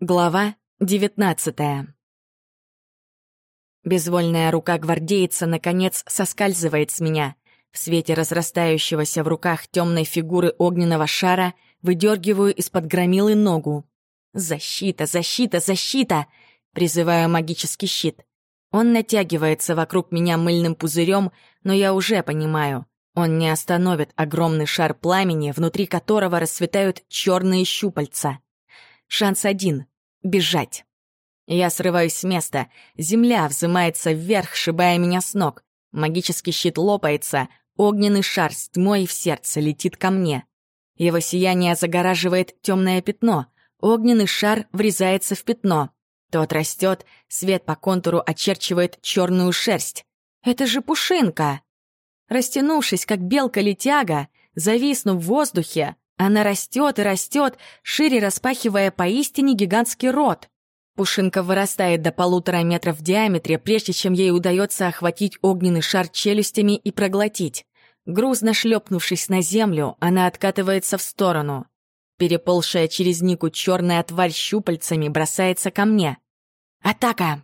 Глава девятнадцатая. Безвольная рука гвардейца, наконец, соскальзывает с меня. В свете разрастающегося в руках темной фигуры огненного шара выдергиваю из-под громилы ногу. «Защита, защита, защита!» Призываю магический щит. Он натягивается вокруг меня мыльным пузырем, но я уже понимаю, он не остановит огромный шар пламени, внутри которого расцветают черные щупальца. Шанс один — бежать. Я срываюсь с места. Земля взымается вверх, шибая меня с ног. Магический щит лопается. Огненный шар с тьмой в сердце летит ко мне. Его сияние загораживает темное пятно. Огненный шар врезается в пятно. Тот растет, свет по контуру очерчивает черную шерсть. Это же пушинка! Растянувшись, как белка-летяга, зависнув в воздухе, она растет и растет, шире распахивая поистине гигантский рот. Пушинка вырастает до полутора метров в диаметре, прежде чем ей удается охватить огненный шар челюстями и проглотить. Грузно шлепнувшись на землю, она откатывается в сторону. Переползшая через Нику черная тварь щупальцами бросается ко мне. «Атака!»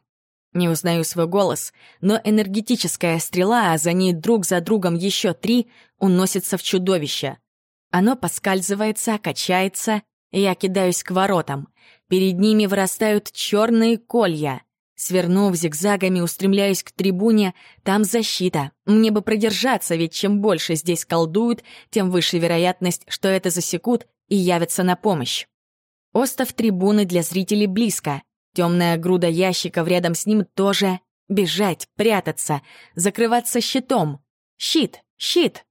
Не узнаю свой голос, но энергетическая стрела, а за ней друг за другом еще три, уносится в чудовище. Оно поскальзывается, качается, и я кидаюсь к воротам. Перед ними вырастают черные колья. Свернув зигзагами, устремляюсь к трибуне, там защита. Мне бы продержаться, ведь чем больше здесь колдуют, тем выше вероятность, что это засекут и явятся на помощь. Остов трибуны для зрителей близко. Темная груда ящиков рядом с ним тоже. Бежать, прятаться, закрываться щитом. Щит, щит!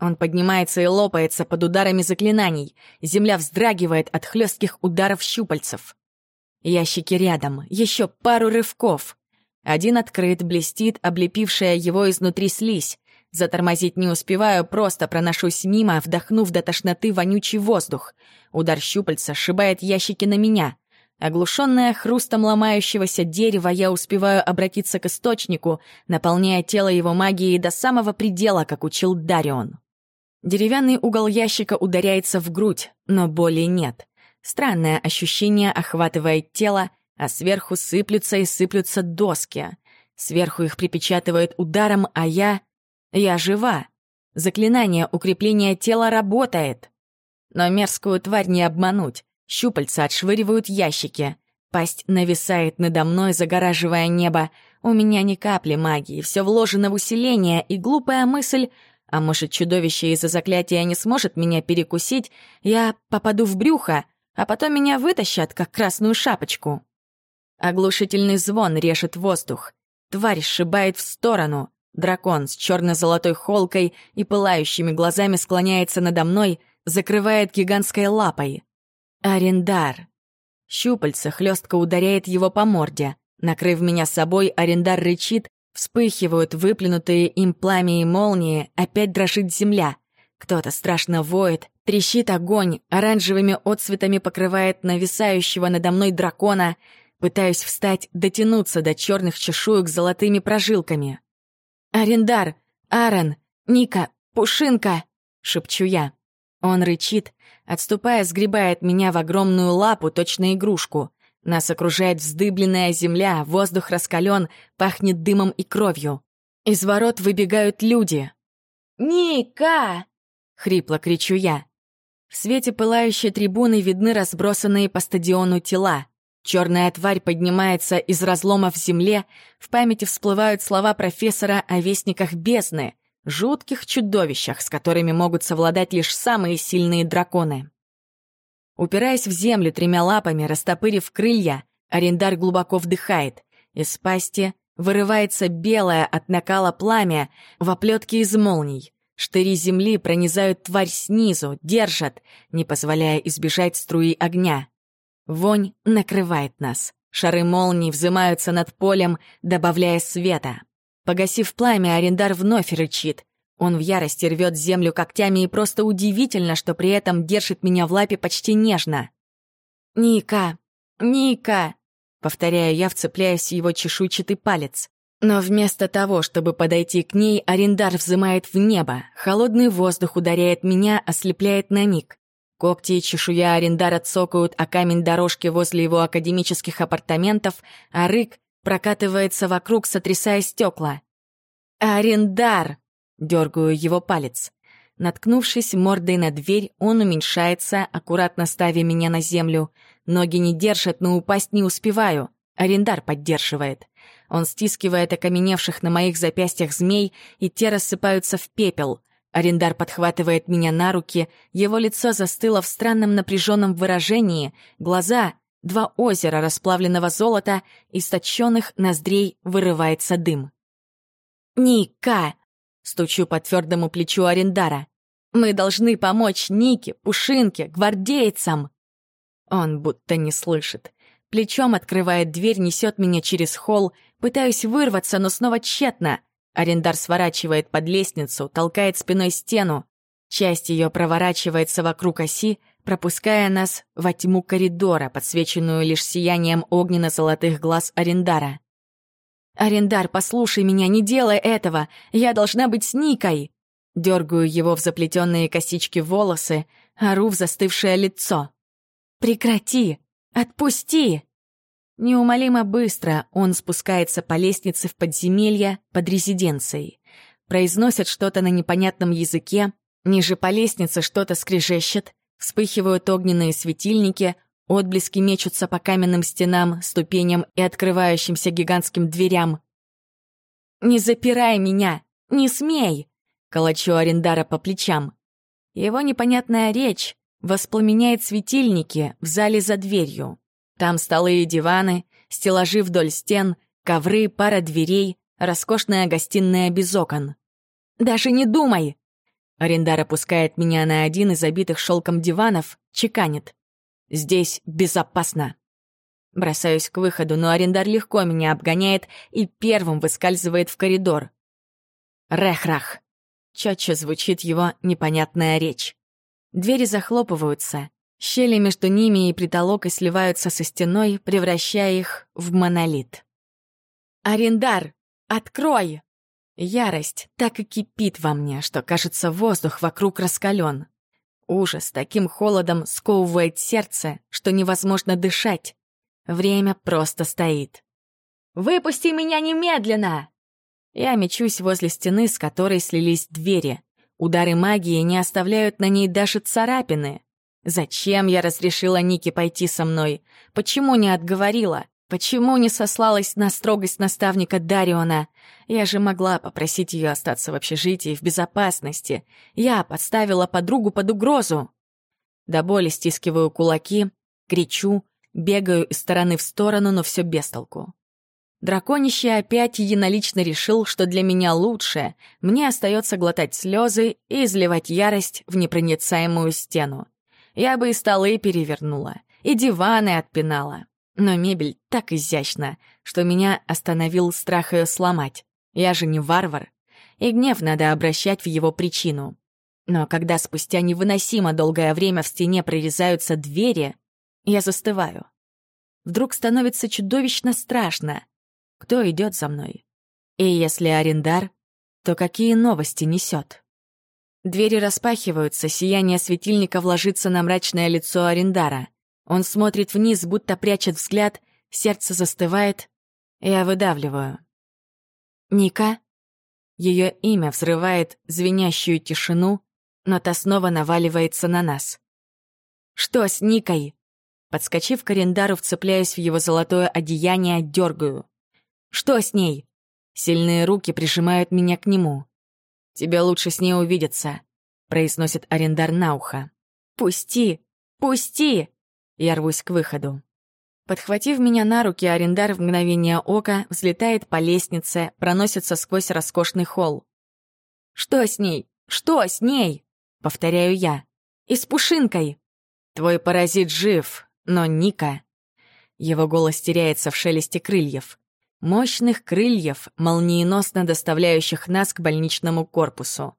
Он поднимается и лопается под ударами заклинаний. Земля вздрагивает от хлестких ударов щупальцев. Ящики рядом, еще пару рывков. Один открыт, блестит, облепившая его изнутри слизь. Затормозить не успеваю, просто проношусь мимо, вдохнув до тошноты вонючий воздух. Удар щупальца сшибает ящики на меня. Оглушенная хрустом ломающегося дерева, я успеваю обратиться к источнику, наполняя тело его магией до самого предела, как учил Дарион. Деревянный угол ящика ударяется в грудь, но боли нет. Странное ощущение охватывает тело, а сверху сыплются и сыплются доски. Сверху их припечатывает ударом, а я... Я жива. Заклинание укрепления тела работает. Но мерзкую тварь не обмануть. Щупальца отшвыривают ящики. Пасть нависает надо мной, загораживая небо. У меня ни капли магии, все вложено в усиление, и глупая мысль а может, чудовище из-за заклятия не сможет меня перекусить, я попаду в брюхо, а потом меня вытащат, как красную шапочку. Оглушительный звон режет воздух. Тварь сшибает в сторону. Дракон с черно-золотой холкой и пылающими глазами склоняется надо мной, закрывает гигантской лапой. Арендар. Щупальце хлестко ударяет его по морде. Накрыв меня собой, Арендар рычит, Вспыхивают выплюнутые им пламя и молнии, опять дрожит земля. Кто-то страшно воет, трещит огонь, оранжевыми отцветами покрывает нависающего надо мной дракона. Пытаюсь встать, дотянуться до черных чешуек золотыми прожилками. «Арендар! Аарон! Ника! Пушинка!» — шепчу я. Он рычит, отступая, сгребает меня в огромную лапу, точно игрушку. Нас окружает вздыбленная земля, воздух раскален, пахнет дымом и кровью. Из ворот выбегают люди. «Ника!» — хрипло кричу я. В свете пылающей трибуны видны разбросанные по стадиону тела. Черная тварь поднимается из разлома в земле, в памяти всплывают слова профессора о вестниках бездны, жутких чудовищах, с которыми могут совладать лишь самые сильные драконы. Упираясь в землю тремя лапами, растопырив крылья, арендар глубоко вдыхает. Из пасти вырывается белое от накала пламя в оплетке из молний. Штыри земли пронизают тварь снизу, держат, не позволяя избежать струи огня. Вонь накрывает нас. Шары молний взымаются над полем, добавляя света. Погасив пламя, арендар вновь рычит. Он в ярости рвет землю когтями, и просто удивительно, что при этом держит меня в лапе почти нежно. «Ника! Ника!» — повторяю я, вцепляясь в его чешуйчатый палец. Но вместо того, чтобы подойти к ней, арендар взымает в небо. Холодный воздух ударяет меня, ослепляет на миг. Когти и чешуя Арендара цокают о камень дорожки возле его академических апартаментов, а рык прокатывается вокруг, сотрясая стекла. «Арендар!» — дергаю его палец. Наткнувшись мордой на дверь, он уменьшается, аккуратно ставя меня на землю. Ноги не держат, но упасть не успеваю. Арендар поддерживает. Он стискивает окаменевших на моих запястьях змей, и те рассыпаются в пепел. Арендар подхватывает меня на руки, его лицо застыло в странном напряженном выражении, глаза — два озера расплавленного золота, из точенных ноздрей вырывается дым. «Ника!» — стучу по твердому плечу Арендара. «Мы должны помочь Нике, Пушинке, гвардейцам!» Он будто не слышит. Плечом открывает дверь, несет меня через холл, пытаюсь вырваться, но снова тщетно. Арендар сворачивает под лестницу, толкает спиной стену. Часть ее проворачивается вокруг оси, пропуская нас во тьму коридора, подсвеченную лишь сиянием огненно-золотых глаз Арендара. «Арендар, послушай меня, не делай этого! Я должна быть с Никой!» Дергаю его в заплетенные косички волосы, ору в застывшее лицо. «Прекрати! Отпусти!» Неумолимо быстро он спускается по лестнице в подземелье под резиденцией. Произносит что-то на непонятном языке, ниже по лестнице что-то скрежещет, вспыхивают огненные светильники, отблески мечутся по каменным стенам, ступеням и открывающимся гигантским дверям. «Не запирай меня! Не смей!» — калачу Арендара по плечам. Его непонятная речь воспламеняет светильники в зале за дверью. Там столы и диваны, стеллажи вдоль стен, ковры, пара дверей, роскошная гостиная без окон. «Даже не думай!» Арендар опускает меня на один из обитых шелком диванов, чеканит. «Здесь безопасно». Бросаюсь к выходу, но арендар легко меня обгоняет и первым выскальзывает в коридор. «Рехрах!» Четче звучит его непонятная речь. Двери захлопываются, Щели между ними и притолокой сливаются со стеной, превращая их в монолит. «Арендар, открой!» Ярость так и кипит во мне, что, кажется, воздух вокруг раскален. Ужас таким холодом сковывает сердце, что невозможно дышать. Время просто стоит. «Выпусти меня немедленно!» Я мечусь возле стены, с которой слились двери. Удары магии не оставляют на ней даже царапины. Зачем я разрешила Нике пойти со мной? Почему не отговорила? Почему не сослалась на строгость наставника Дариона? Я же могла попросить ее остаться в общежитии в безопасности. Я подставила подругу под угрозу. До боли стискиваю кулаки, кричу, бегаю из стороны в сторону, но все без толку. Драконище опять единолично решил, что для меня лучше. Мне остается глотать слезы и изливать ярость в непроницаемую стену. Я бы и столы перевернула, и диваны отпинала. Но мебель так изящна, что меня остановил страх ее сломать. Я же не варвар. И гнев надо обращать в его причину. Но когда спустя невыносимо долгое время в стене прорезаются двери, я застываю. Вдруг становится чудовищно страшно. Кто идет за мной? И если арендар, то какие новости несет? Двери распахиваются, сияние светильника вложится на мрачное лицо Арендара. Он смотрит вниз, будто прячет взгляд, сердце застывает. Я выдавливаю. «Ника?» Ее имя взрывает звенящую тишину, но та снова наваливается на нас. «Что с Никой?» Подскочив к Арендару, вцепляюсь в его золотое одеяние, дергаю. «Что с ней?» Сильные руки прижимают меня к нему. «Тебе лучше с ней увидеться», — произносит арендар на ухо. «Пусти! Пусти!» Я рвусь к выходу. Подхватив меня на руки, арендар в мгновение ока взлетает по лестнице, проносится сквозь роскошный холл. «Что с ней? Что с ней?» — повторяю я. «И с Пушинкой!» «Твой паразит жив, но Ника...» Его голос теряется в шелесте крыльев мощных крыльев, молниеносно доставляющих нас к больничному корпусу.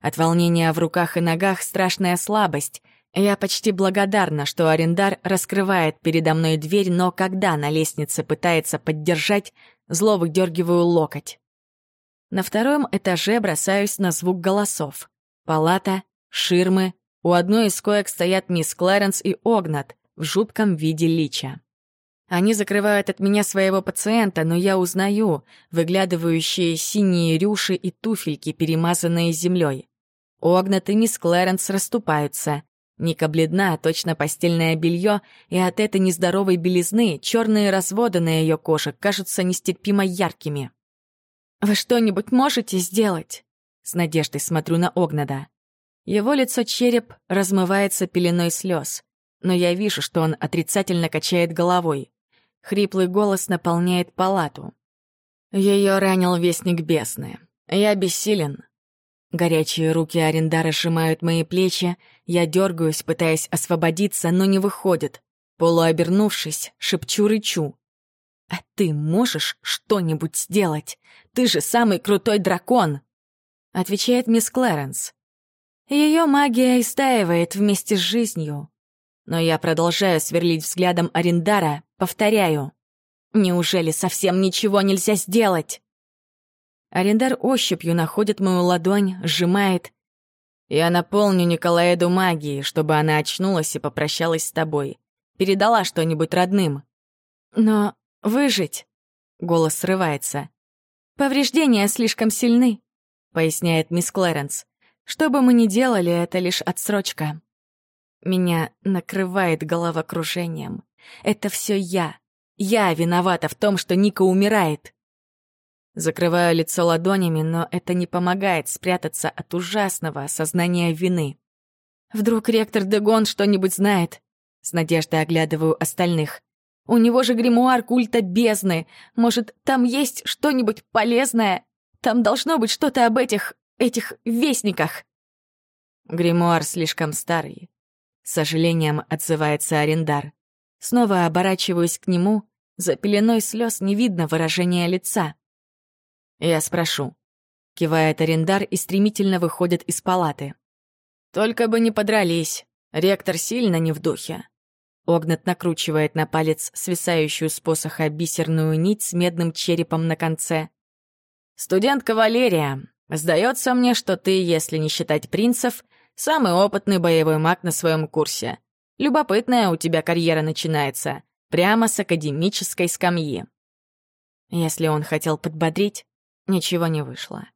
От волнения в руках и ногах страшная слабость. Я почти благодарна, что арендар раскрывает передо мной дверь, но когда на лестнице пытается поддержать, зло выдергиваю локоть. На втором этаже бросаюсь на звук голосов. Палата, ширмы, У одной из коек стоят мисс Клэренс и Огнат в жутком виде лича. Они закрывают от меня своего пациента, но я узнаю выглядывающие синие рюши и туфельки, перемазанные землей. Огнат и мисс Клэренс расступаются. Ника бледна, точно постельное белье, и от этой нездоровой белизны черные разводы на ее коже кажутся нестерпимо яркими. «Вы что-нибудь можете сделать?» С надеждой смотрю на Огнада. Его лицо-череп размывается пеленой слез, но я вижу, что он отрицательно качает головой. Хриплый голос наполняет палату. Ее ранил вестник бесны. Я бессилен. Горячие руки Арендара сжимают мои плечи, я дергаюсь, пытаясь освободиться, но не выходит. Полуобернувшись, шепчу-рычу. «А ты можешь что-нибудь сделать? Ты же самый крутой дракон!» Отвечает мисс Клэренс. Ее магия истаивает вместе с жизнью. Но я продолжаю сверлить взглядом Арендара, повторяю. Неужели совсем ничего нельзя сделать? Арендар ощупью находит мою ладонь, сжимает. Я наполню Николаэду магией, чтобы она очнулась и попрощалась с тобой. Передала что-нибудь родным. Но выжить... Голос срывается. «Повреждения слишком сильны», — поясняет мисс Клэренс. «Что бы мы ни делали, это лишь отсрочка». Меня накрывает головокружением. Это все я. Я виновата в том, что Ника умирает. Закрываю лицо ладонями, но это не помогает спрятаться от ужасного осознания вины. Вдруг ректор Дегон что-нибудь знает? С надеждой оглядываю остальных. У него же гримуар культа бездны. Может, там есть что-нибудь полезное? Там должно быть что-то об этих... этих вестниках. Гримуар слишком старый. С сожалением отзывается Арендар. Снова оборачиваюсь к нему. За пеленой слез не видно выражения лица. Я спрошу. Кивает Арендар и стремительно выходит из палаты. Только бы не подрались. Ректор сильно не в духе. Огнат накручивает на палец свисающую с посоха бисерную нить с медным черепом на конце. «Студентка Валерия, сдается мне, что ты, если не считать принцев, Самый опытный боевой маг на своем курсе. Любопытная у тебя карьера начинается. Прямо с академической скамьи. Если он хотел подбодрить, ничего не вышло.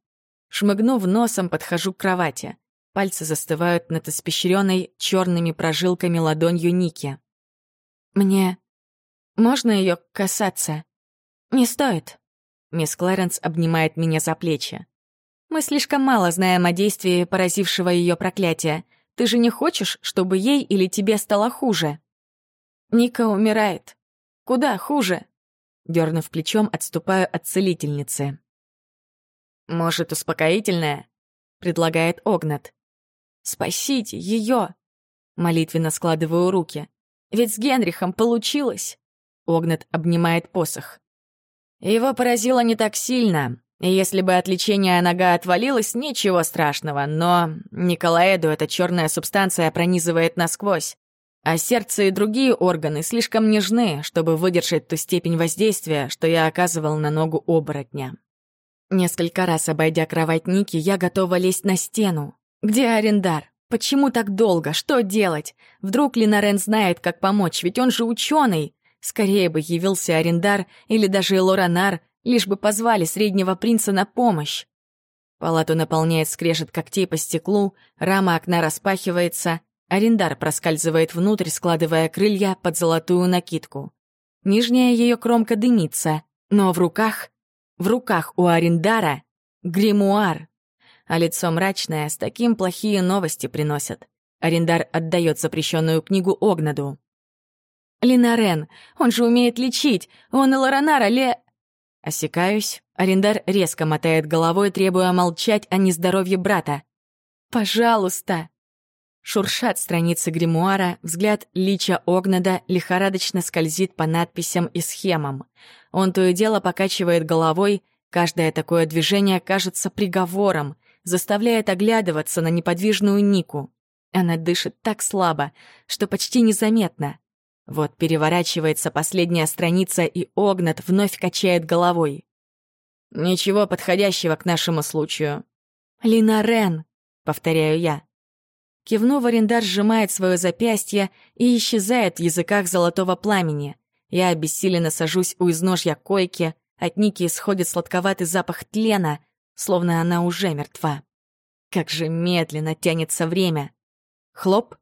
Шмыгнув носом, подхожу к кровати. Пальцы застывают над испещренной черными прожилками ладонью Ники. «Мне... можно ее касаться?» «Не стоит». Мисс Кларенс обнимает меня за плечи. Мы слишком мало знаем о действии поразившего ее проклятия. Ты же не хочешь, чтобы ей или тебе стало хуже? Ника умирает. Куда хуже? Дернув плечом, отступаю от целительницы. Может, успокоительное? предлагает Огнат. Спасите ее! Молитвенно складываю руки. Ведь с Генрихом получилось. Огнат обнимает посох. Его поразило не так сильно, если бы от лечения нога отвалилась, ничего страшного, но Николаэду эта черная субстанция пронизывает насквозь. А сердце и другие органы слишком нежны, чтобы выдержать ту степень воздействия, что я оказывал на ногу оборотня. Несколько раз обойдя кровать Ники, я готова лезть на стену. Где Арендар? Почему так долго? Что делать? Вдруг Линарен знает, как помочь, ведь он же ученый. Скорее бы явился Арендар или даже Лоранар, лишь бы позвали среднего принца на помощь. Палату наполняет скрежет когтей по стеклу, рама окна распахивается, арендар проскальзывает внутрь, складывая крылья под золотую накидку. Нижняя ее кромка дымится, но в руках, в руках у арендара гримуар. А лицо мрачное, с таким плохие новости приносят. Арендар отдает запрещенную книгу Огнаду. «Линарен, он же умеет лечить! Он и Лоранара ле...» Осекаюсь, арендар резко мотает головой, требуя молчать о нездоровье брата. «Пожалуйста!» Шуршат страницы гримуара, взгляд Лича Огнада лихорадочно скользит по надписям и схемам. Он то и дело покачивает головой, каждое такое движение кажется приговором, заставляет оглядываться на неподвижную Нику. Она дышит так слабо, что почти незаметно. Вот переворачивается последняя страница, и Огнат вновь качает головой. «Ничего подходящего к нашему случаю». «Лина Рен», — повторяю я. Кивнув, арендар сжимает свое запястье и исчезает в языках золотого пламени. Я обессиленно сажусь у изножья койки, от Ники исходит сладковатый запах тлена, словно она уже мертва. Как же медленно тянется время. Хлоп.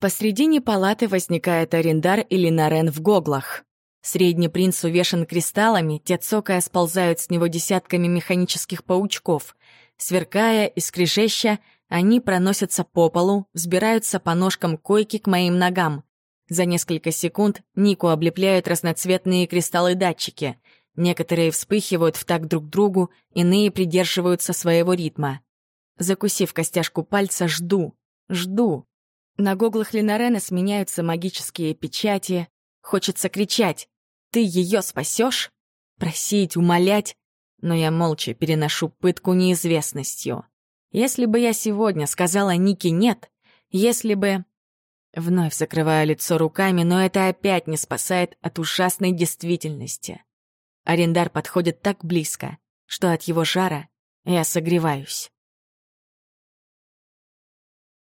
Посредине палаты возникает арендар или Нарен в гоглах. Средний принц увешан кристаллами, те цокая сползают с него десятками механических паучков. Сверкая и скрежеща, они проносятся по полу, взбираются по ножкам койки к моим ногам. За несколько секунд Нику облепляют разноцветные кристаллы-датчики. Некоторые вспыхивают в такт друг другу, иные придерживаются своего ритма. Закусив костяшку пальца, жду, жду. На гоглах Ленарена сменяются магические печати. Хочется кричать «Ты ее спасешь?» Просить, умолять. Но я молча переношу пытку неизвестностью. Если бы я сегодня сказала Нике «нет», если бы... Вновь закрываю лицо руками, но это опять не спасает от ужасной действительности. Арендар подходит так близко, что от его жара я согреваюсь.